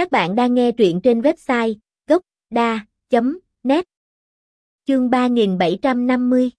Các bạn đang nghe truyện trên website gốc.da.net Chương 3750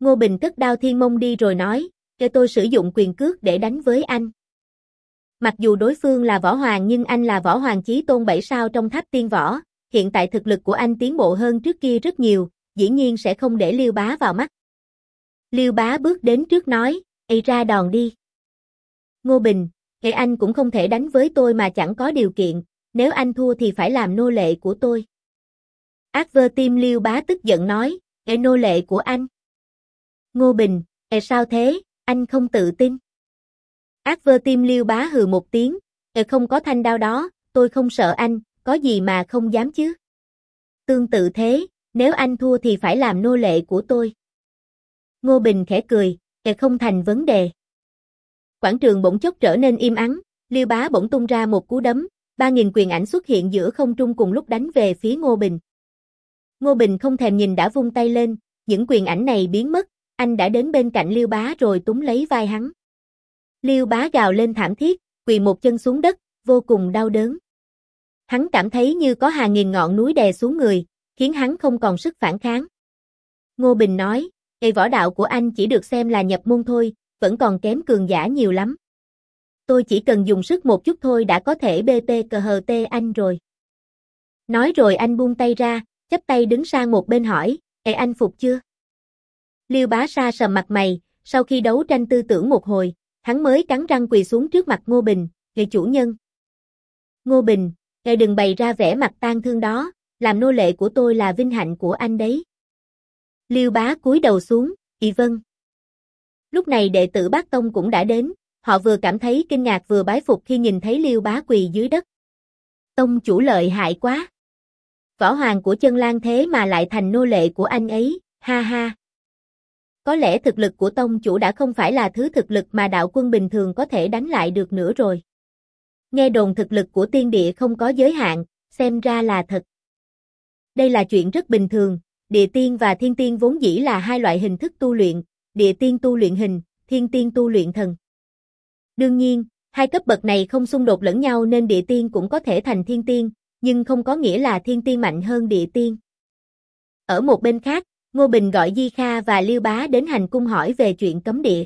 Ngô Bình cất đao thiên mông đi rồi nói, cho tôi sử dụng quyền cước để đánh với anh. Mặc dù đối phương là võ hoàng nhưng anh là võ hoàng chí tôn bảy sao trong tháp tiên võ, hiện tại thực lực của anh tiến bộ hơn trước kia rất nhiều, dĩ nhiên sẽ không để Liêu Bá vào mắt. Liêu Bá bước đến trước nói, Ê ra đòn đi. Ngô Bình, thì anh cũng không thể đánh với tôi mà chẳng có điều kiện, nếu anh thua thì phải làm nô lệ của tôi. Ác vơ tim Liêu Bá tức giận nói, Ê nô lệ của anh. Ngô Bình, Ê sao thế, anh không tự tin. Ác vơ tim Liêu Bá hừ một tiếng, Ê không có thanh đao đó, tôi không sợ anh, có gì mà không dám chứ. Tương tự thế, nếu anh thua thì phải làm nô lệ của tôi. Ngô Bình khẽ cười, kẻ không thành vấn đề. Quảng trường bỗng chốc trở nên im ắng, Liêu Bá bỗng tung ra một cú đấm, ba nghìn quyền ảnh xuất hiện giữa không trung cùng lúc đánh về phía Ngô Bình. Ngô Bình không thèm nhìn đã vung tay lên, những quyền ảnh này biến mất, anh đã đến bên cạnh Liêu Bá rồi túm lấy vai hắn. Liêu Bá gào lên thảm thiết, quỳ một chân xuống đất, vô cùng đau đớn. Hắn cảm thấy như có hàng nghìn ngọn núi đè xuống người, khiến hắn không còn sức phản kháng. Ngô Bình nói, Ê võ đạo của anh chỉ được xem là nhập môn thôi, vẫn còn kém cường giả nhiều lắm. Tôi chỉ cần dùng sức một chút thôi đã có thể BT cờ hờ tê anh rồi. Nói rồi anh buông tay ra, chấp tay đứng sang một bên hỏi, Ê anh phục chưa? Liêu bá sa sầm mặt mày, sau khi đấu tranh tư tưởng một hồi, hắn mới cắn răng quỳ xuống trước mặt Ngô Bình, người chủ nhân. Ngô Bình, ngài đừng bày ra vẻ mặt tan thương đó, làm nô lệ của tôi là vinh hạnh của anh đấy. Liêu bá cúi đầu xuống, y vâng. Lúc này đệ tử bác tông cũng đã đến, họ vừa cảm thấy kinh ngạc vừa bái phục khi nhìn thấy liêu bá quỳ dưới đất. Tông chủ lợi hại quá. Võ hoàng của chân lan thế mà lại thành nô lệ của anh ấy, ha ha. Có lẽ thực lực của tông chủ đã không phải là thứ thực lực mà đạo quân bình thường có thể đánh lại được nữa rồi. Nghe đồn thực lực của tiên địa không có giới hạn, xem ra là thật. Đây là chuyện rất bình thường, địa tiên và thiên tiên vốn dĩ là hai loại hình thức tu luyện, địa tiên tu luyện hình, thiên tiên tu luyện thần. Đương nhiên, hai cấp bậc này không xung đột lẫn nhau nên địa tiên cũng có thể thành thiên tiên, nhưng không có nghĩa là thiên tiên mạnh hơn địa tiên. Ở một bên khác, Ngô Bình gọi Di Kha và Liêu Bá đến hành cung hỏi về chuyện cấm địa.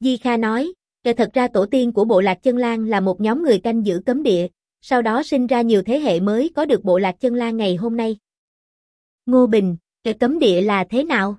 Di Kha nói, Kể thật ra tổ tiên của bộ lạc chân lan là một nhóm người canh giữ cấm địa, sau đó sinh ra nhiều thế hệ mới có được bộ lạc chân lan ngày hôm nay. Ngô Bình, kể cấm địa là thế nào?